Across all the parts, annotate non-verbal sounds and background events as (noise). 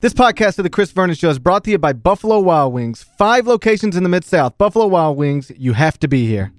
This podcast of the Chris Vernon Show is brought to you by Buffalo Wild Wings. Five locations in the Mid-South. Buffalo Wild Wings, you have to be here.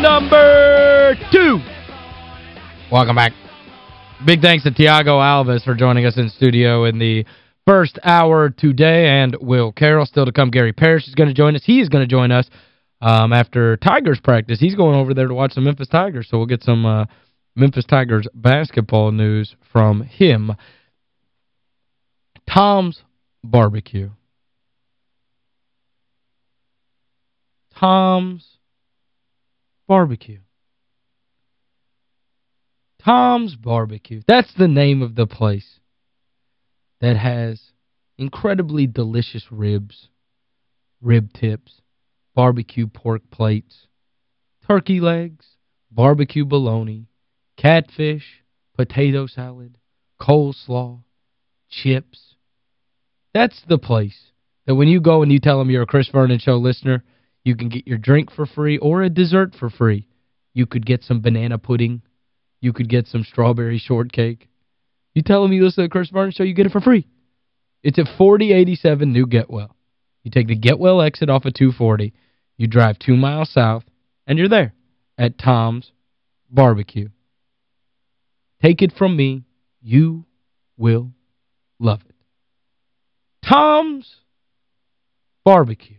Number two. Welcome back. Big thanks to Tiago Alves for joining us in studio in the first hour today, and Will Carroll still to come. Gary Parrish is going to join us. He is going to join us um, after Tigers practice. He's going over there to watch the Memphis Tigers, so we'll get some uh, Memphis Tigers basketball news from him. Tom's Barbecue. Tom's Barbecue. Tom's Barbecue. That's the name of the place that has incredibly delicious ribs, rib tips, barbecue pork plates, turkey legs, barbecue bologna, catfish, potato salad, coleslaw, chips. That's the place that when you go and you tell them you're a Chris Vernon Show listener, you can get your drink for free or a dessert for free. You could get some banana pudding. You could get some strawberry shortcake. You tell them you listen to the Chris Vernon Show, you get it for free. It's at 4087 New Getwell. You take the Getwell exit off of 240. You drive two miles south, and you're there at Tom's Barbecue. Take it from me, you will love it. Tom's Barbecue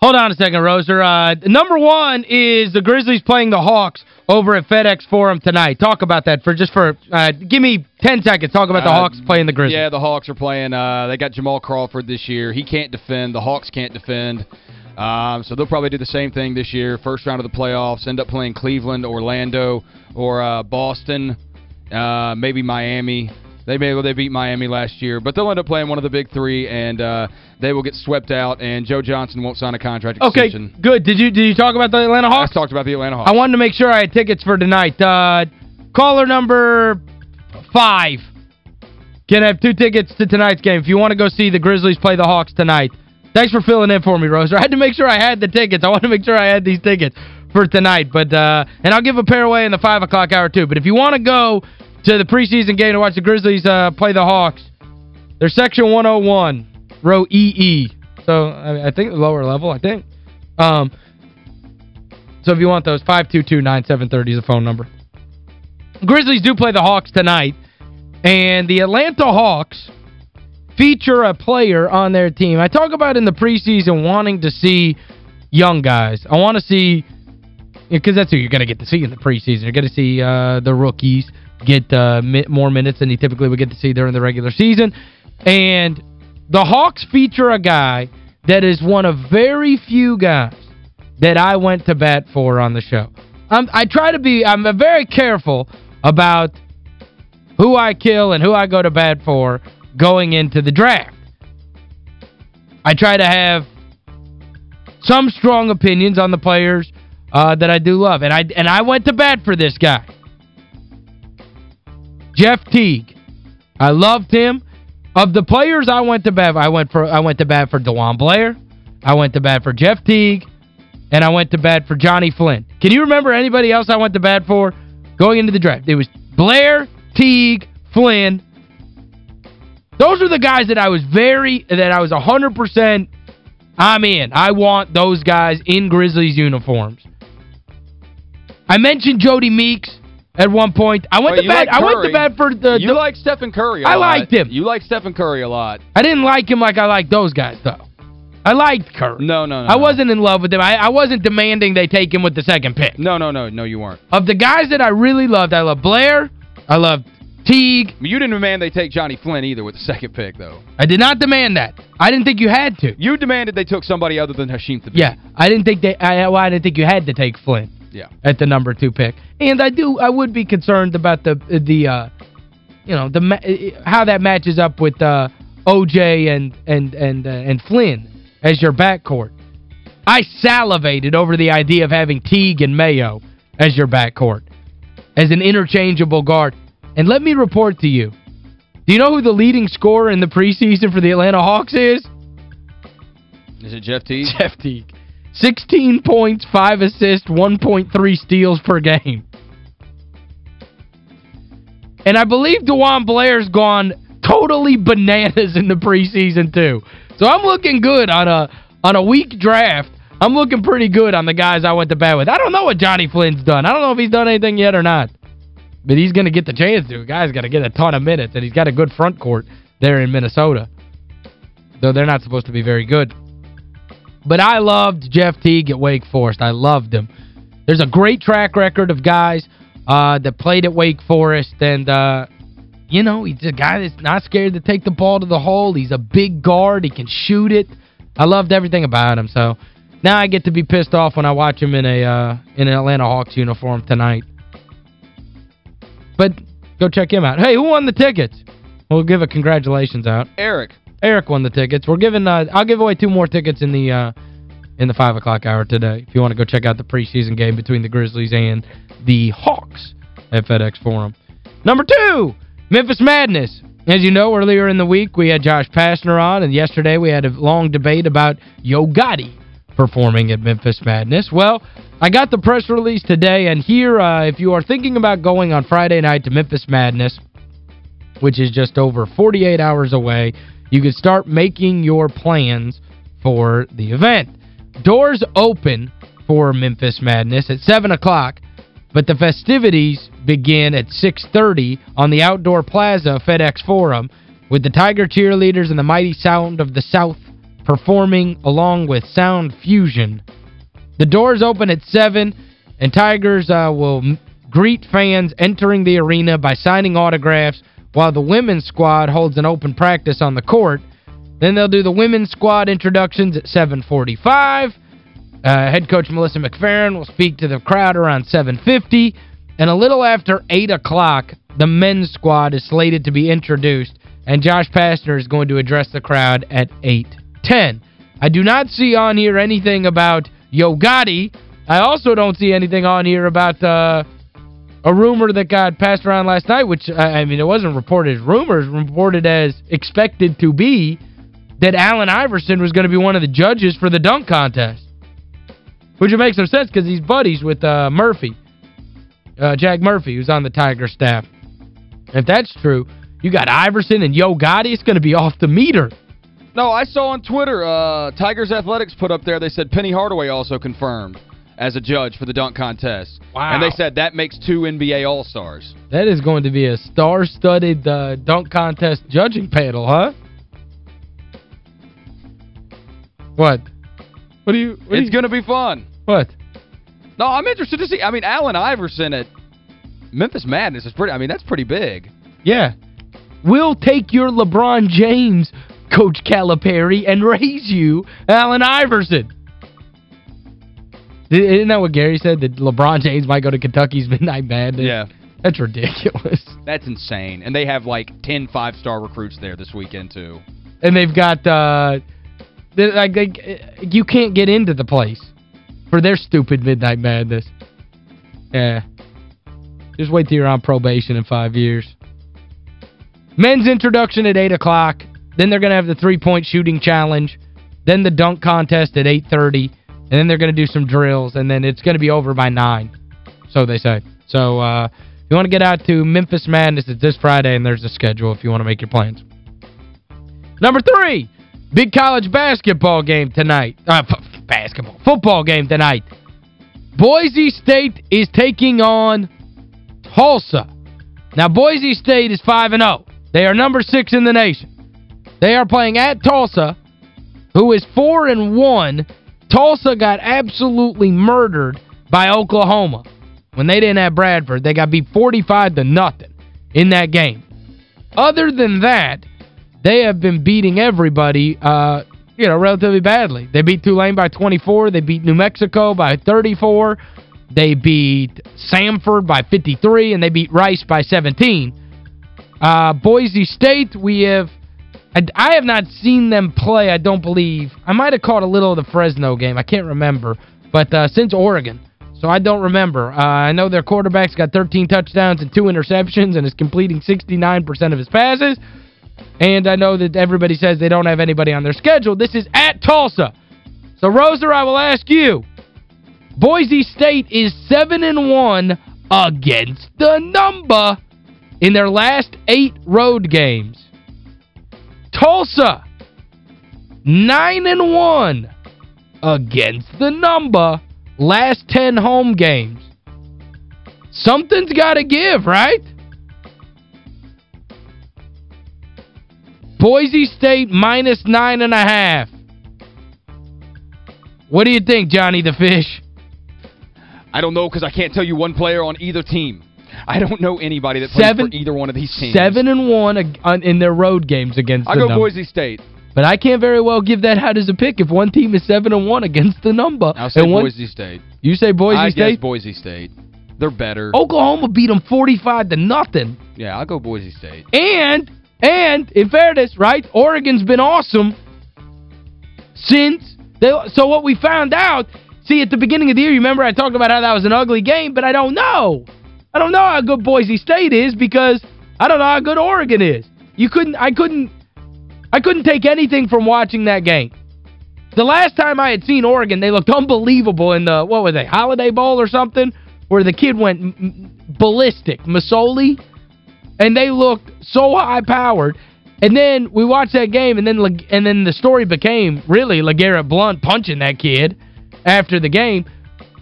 Hold on a second, Roser. Uh, number one is the Grizzlies playing the Hawks over at FedEx Forum tonight. Talk about that for just for uh, give me 10 seconds. Talk about the Uh, Hawks playing the Grizzlies. Yeah, the Hawks are playing. Uh, they got Jamal Crawford this year. He can't defend. The Hawks can't defend. Um, so they'll probably do the same thing this year. First round of the playoffs, end up playing Cleveland, Orlando, or uh, Boston, uh, maybe Miami. They may well they beat Miami last year, but they'll end up playing one of the big three, and uh, they will get swept out, and Joe Johnson won't sign a contract extension. Okay, good. Did you did you talk about the Atlanta Hawks? I talked about the Atlanta Hawks. I wanted to make sure I had tickets for tonight. Uh, caller number five can have two tickets to tonight's game if you want to go see the Grizzlies play the Hawks tonight. Thanks for filling in for me, Roser. I had to make sure I had the tickets. I wanted to make sure I had these tickets for tonight. but uh, And I'll give a pair away in the 5 o'clock hour, too. But if you want to go to the preseason game to watch the Grizzlies uh, play the Hawks, they're Section 101, row EE. So, I, I think lower level, I think. Um, so if you want those, 522-9730 is the phone number. Grizzlies do play the Hawks tonight. And the Atlanta Hawks feature a player on their team. I talk about in the preseason wanting to see young guys. I want to see because that's who you're going to get to see in the preseason. You're going to see uh, the rookies get uh, more minutes than you typically would get to see during the regular season. And the Hawks feature a guy that is one of very few guys that I went to bat for on the show. I'm, I try to be, I'm very careful about who I kill and who I go to bat for going into the draft. I try to have some strong opinions on the players uh, that I do love. And I and I went to bat for this guy. Jeff Teague. I loved him. Of the players I went to bat I went for I went to bat for DeJuan Blair. I went to bat for Jeff Teague. And I went to bat for Johnny Flynn. Can you remember anybody else I went to bat for going into the draft? It was Blair, Teague, Flynn. Those are the guys that I was very, that I was 100% I'm in. I want those guys in Grizzlies uniforms. I mentioned Jodie Meeks at one point. I went to bed. like I went to bat for the, You the like Stephen Curry a I lot. I liked him. You like Stephen Curry a lot. I didn't like him like I like those guys though. I liked Curry. No, no, no. I no. wasn't in love with him. I, I wasn't demanding they take him with the second pick. No, no, no. No, you weren't. Of the guys that I really loved, I love Blair. I love Teague. You didn't demand they take Johnny Flynn either with the second pick, though. I did not demand that. I didn't think you had to. You demanded they took somebody other than Hasheem Thabeet. Yeah, I didn't think they I, well, I didn't think you had to take Flynn Yeah. at the number 2 pick. And I do I would be concerned about the the uh you know, the ma how that matches up with uh OJ and and and uh, and Flynn as your backcourt. I salivated over the idea of having Teague and Mayo as your backcourt as an interchangeable guard. And let me report to you. Do you know who the leading scorer in the preseason for the Atlanta Hawks is? Is it Jeff Teague? (laughs) Jeff Teague. 16 points, 5 assists, 1.3 steals per game. And I believe DeJuan Blair's gone totally bananas in the preseason too. So I'm looking good on a on a weak draft. I'm looking pretty good on the guys I went to bat with. I don't know what Johnny Flynn's done. I don't know if he's done anything yet or not. But he's going to get the chance to. The guy's got to get a ton of minutes, and he's got a good front court there in Minnesota. Though they're not supposed to be very good. But I loved Jeff Teague at Wake Forest. I loved him. There's a great track record of guys uh, that played at Wake Forest. And, uh, you know, he's a guy that's not scared to take the ball to the hole. He's a big guard. He can shoot it. I loved everything about him. So now I get to be pissed off when I watch him in a uh, in an Atlanta Hawks uniform tonight. But go check him out. Hey, who won the tickets? We'll give a congratulations out. Eric. Eric won the tickets. We're giving uh, I'll give away two more tickets in the uh, in the 5 o'clock hour today if you want to go check out the preseason game between the Grizzlies and the Hawks at FedEx Forum. Number two, Memphis Madness. As you know, earlier in the week we had Josh Pastner on, and yesterday we had a long debate about Yo Gotti performing at Memphis Madness. Well, I got the press release today, and here, uh, if you are thinking about going on Friday night to Memphis Madness, which is just over 48 hours away, you can start making your plans for the event. Doors open for Memphis Madness at 7 o'clock, but the festivities begin at 6.30 on the outdoor plaza FedEx Forum with the Tiger Cheerleaders and the Mighty Sound of the South performing along with Sound Fusion. The doors open at 7, and Tigers uh, will greet fans entering the arena by signing autographs while the women's squad holds an open practice on the court. Then they'll do the women's squad introductions at 7.45. Uh, head coach Melissa McFerrin will speak to the crowd around 7.50. And a little after 8 o'clock, the men's squad is slated to be introduced, and Josh Pastner is going to address the crowd at 8.10. I do not see on here anything about Yo Gotti. I also don't see anything on here about uh, a rumor that got passed around last night, which, I mean, it wasn't reported as rumors, reported as expected to be, that Allen Iverson was going to be one of the judges for the dunk contest. Which would make some sense because he's buddies with uh, Murphy, uh, Jack Murphy, who's on the Tiger staff. If that's true, you got Iverson and Yo Gotti, it's going to be off the meter. No, I saw on Twitter, uh, Tigers Athletics put up there, they said Penny Hardaway also confirmed as a judge for the dunk contest. Wow. And they said that makes two NBA All-Stars. That is going to be a star-studded uh, dunk contest judging panel, huh? What? What do you... What It's going to be fun. What? No, I'm interested to see. I mean, Allen Iverson at Memphis Madness is pretty, I mean, that's pretty big. Yeah. We'll take your LeBron James, Coach Calipari, and raise you Allen Iverson. Isn't that what Gary said? That LeBron James might go to Kentucky's Midnight Madness? Yeah. That's ridiculous. That's insane. And they have like 10 five-star recruits there this weekend, too. And they've got, uh, they're like, they, you can't get into the place for their stupid Midnight Madness. Yeah. Just wait till you're on probation in five years. Men's introduction at 8 o'clock. Then they're going to have the three-point shooting challenge. Then the dunk contest at 8.30. And then they're going to do some drills. And then it's going to be over by 9. So they say. So uh, you want to get out to Memphis Madness, it's this Friday, and there's a schedule if you want to make your plans. Number three, Big college basketball game tonight. Uh, basketball. Football game tonight. Boise State is taking on Tulsa. Now, Boise State is 5-0. They are number six in the nation. They are playing at Tulsa, who is 4 and one. Tulsa got absolutely murdered by Oklahoma. When they didn't have Bradford, they got beat 45 to nothing in that game. Other than that, they have been beating everybody, uh, you know, relatively badly. They beat Tulane by 24. They beat New Mexico by 34. They beat Samford by 53, and they beat Rice by 17. Uh, Boise State, we have... I, I have not seen them play, I don't believe. I might have caught a little of the Fresno game. I can't remember. But uh, since Oregon, so I don't remember. Uh, I know their quarterback's got 13 touchdowns and two interceptions and is completing 69% of his passes. And I know that everybody says they don't have anybody on their schedule. This is at Tulsa. So, Roser, I will ask you. Boise State is 7 and one against the number in their last eight road games. Tulsa, 9 and one against the number last 10 home games. Something's got to give, right? Boise State minus nine and a half. What do you think, Johnny the Fish? I don't know because I can't tell you one player on either team. I don't know anybody that plays for either one of these teams. Seven and one uh, in their road games against I go number. Boise State. But I can't very well give that out as a pick if one team is 7 and one against the number. I'll say one, Boise State. You say Boise I State? I guess Boise State. They're better. Oklahoma beat them 45 to nothing. Yeah, I'll go Boise State. And and in fairness, right, Oregon's been awesome since they so what we found out, see at the beginning of the year, you remember I talked about how that was an ugly game, but I don't know. I don't know how good Boise State is because I don't know how good Oregon is. You couldn't I couldn't I couldn't take anything from watching that game. The last time I had seen Oregon, they looked unbelievable in the, what was they, Holiday Bowl or something, where the kid went ballistic, Masoli, and they looked so high-powered. And then we watched that game, and then and then the story became, really, LeGarrette Blount punching that kid after the game.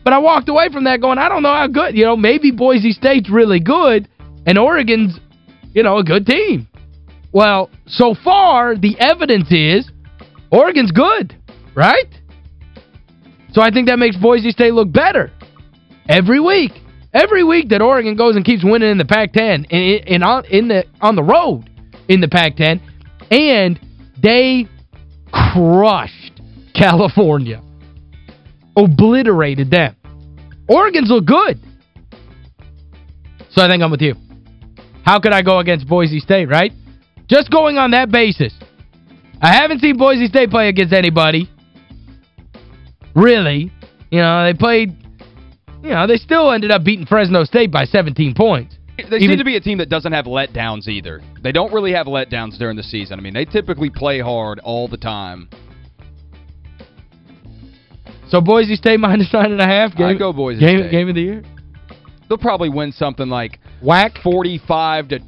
But I walked away from that going, I don't know how good. You know, maybe Boise State's really good, and Oregon's, you know, a good team. Well, so far, the evidence is Oregon's good, right? So I think that makes Boise State look better every week. Every week that Oregon goes and keeps winning in the Pac-10 in, in, on, in the, on the road in the Pac-10, and they crushed California. Obliterated them. Oregon's look good. So I think I'm with you. How could I go against Boise State, right? Just going on that basis. I haven't seen Boise State play against anybody. Really. You know, they played, you know, they still ended up beating Fresno State by 17 points. They Even, seem to be a team that doesn't have letdowns either. They don't really have letdowns during the season. I mean, they typically play hard all the time. So Boise State minus nine and a half. Game, I go Boise game, State. Game of the year? They'll probably win something like whack 45 to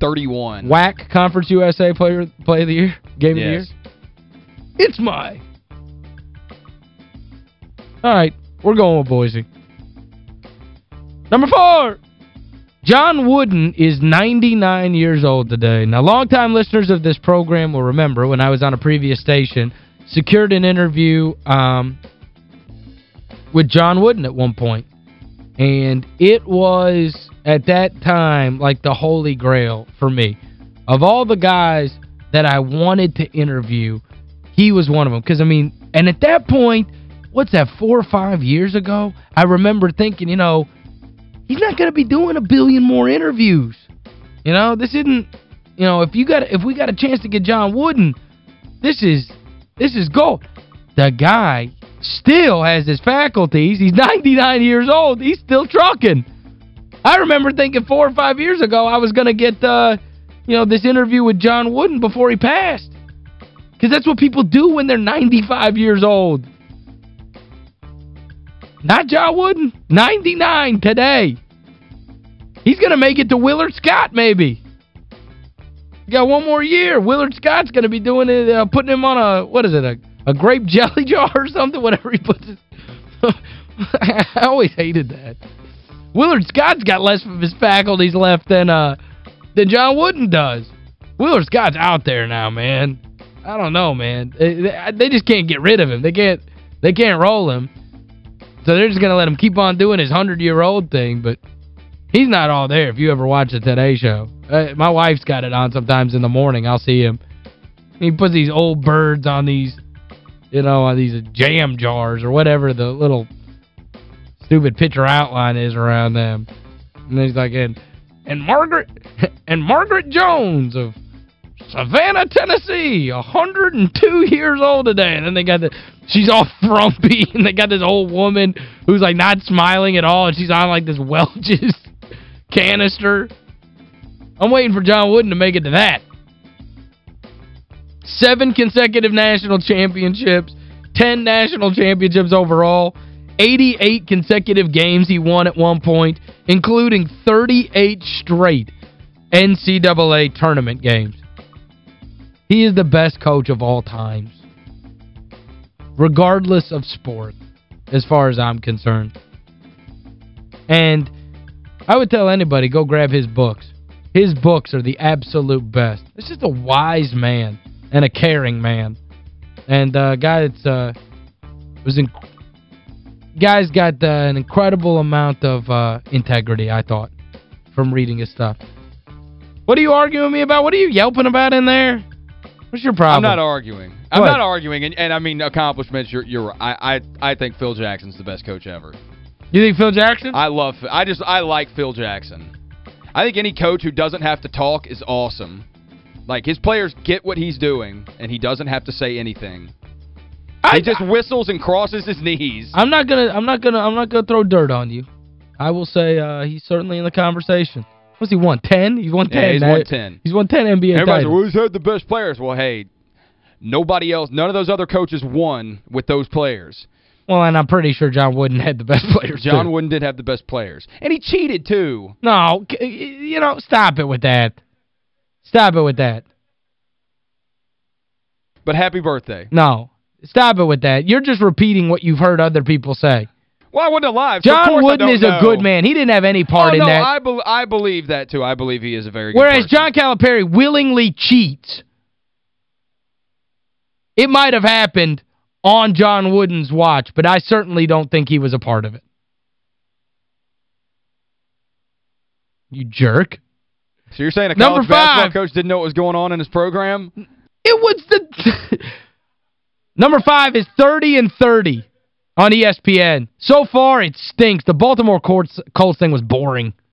31. WAC Conference USA Player Play of the Year? Game yes. of the Year? It's my. All right, we're going with Boise. Number four. John Wooden is 99 years old today. Now, longtime listeners of this program will remember when I was on a previous station, secured an interview um, with John Wooden at one point. And it was, at that time, like the holy grail for me. Of all the guys that I wanted to interview, he was one of them. Because, I mean, and at that point, what's that, four or five years ago? I remember thinking, you know, he's not going to be doing a billion more interviews. You know, this isn't, you know, if you got if we got a chance to get John Wooden, this is this is gold. The guy still has his faculties. He's 99 years old. He's still trucking. I remember thinking four or five years ago I was going to get, uh, you know, this interview with John Wooden before he passed. Because that's what people do when they're 95 years old. Not John Wooden. 99 today. He's going to make it to Willard Scott, maybe. You got one more year. Willard Scott's going to be doing it, uh, putting him on a, what is it, a, a grape jelly (laughs) jar or something, whatever he puts it. (laughs) I always hated that. Willard Scott's got less of his faculties left than uh than John Wooden does. Willard Scott's out there now, man. I don't know, man. They, they just can't get rid of him. They can't they can't roll him. So they're just going to let him keep on doing his 100-year-old thing, but he's not all there if you ever watch the Today Show. Uh, my wife's got it on sometimes in the morning. I'll see him. He puts these old birds on these, you know, uh, these jam jars or whatever the little stupid picture outline is around them. And he's like, and, and Margaret (laughs) and Margaret Jones of Savannah, Tennessee, 102 years old today. And then they got the, she's all (laughs) frumpy, and they got this old woman who's like not smiling at all, and she's on like this (laughs) Welch's canister. I'm waiting for John Wooden to make it to that. Seven consecutive national championships, 10 national championships overall, 88 consecutive games he won at one point, including 38 straight NCAA tournament games. He is the best coach of all times. Regardless of sport, as far as I'm concerned. And I would tell anybody, go grab his books. His books are the absolute best. It's just a wise man and a caring man. And a uh, guy that's uh, was in guy's got uh, an incredible amount of uh, integrity, I thought, from reading his stuff. What are you arguing with me about? What are you yelping about in there? What's your problem? I'm not arguing. I'm what? not arguing. And, and I mean, accomplishments, you're, you're I, I, I think Phil Jackson's the best coach ever. You think Phil Jackson? I love I just I like Phil Jackson. I think any coach who doesn't have to talk is awesome. Like his players get what he's doing and he doesn't have to say anything. I, he just whistles and crosses his knees. I'm not going to I'm not going to I'm not going to throw dirt on you. I will say uh, he's certainly in the conversation. What's he won? 10? He's won 10. Yeah, he's won 10. He's won 10 NBA Everybody's titles. Like, who's had the best players? Well, hey, nobody else, none of those other coaches won with those players. Well, and I'm pretty sure John Wooden had the best players, John too. Wooden did have the best players. And he cheated, too. No, you know, stop it with that. Stop it with that. But happy birthday. No. Stop it with that. You're just repeating what you've heard other people say. Well, I wasn't alive. So John Wooden is know. a good man. He didn't have any oh, part oh, in no, that. I, be I believe that, too. I believe he is a very good Whereas person. John Calipari willingly cheats. It might have happened on John Wooden's watch, but I certainly don't think he was a part of it. You jerk. So you're saying a college Number basketball coach didn't know what was going on in his program? It was the... (laughs) Number five is 30 and 30 on ESPN. So far, it stinks. The Baltimore Colts thing was boring.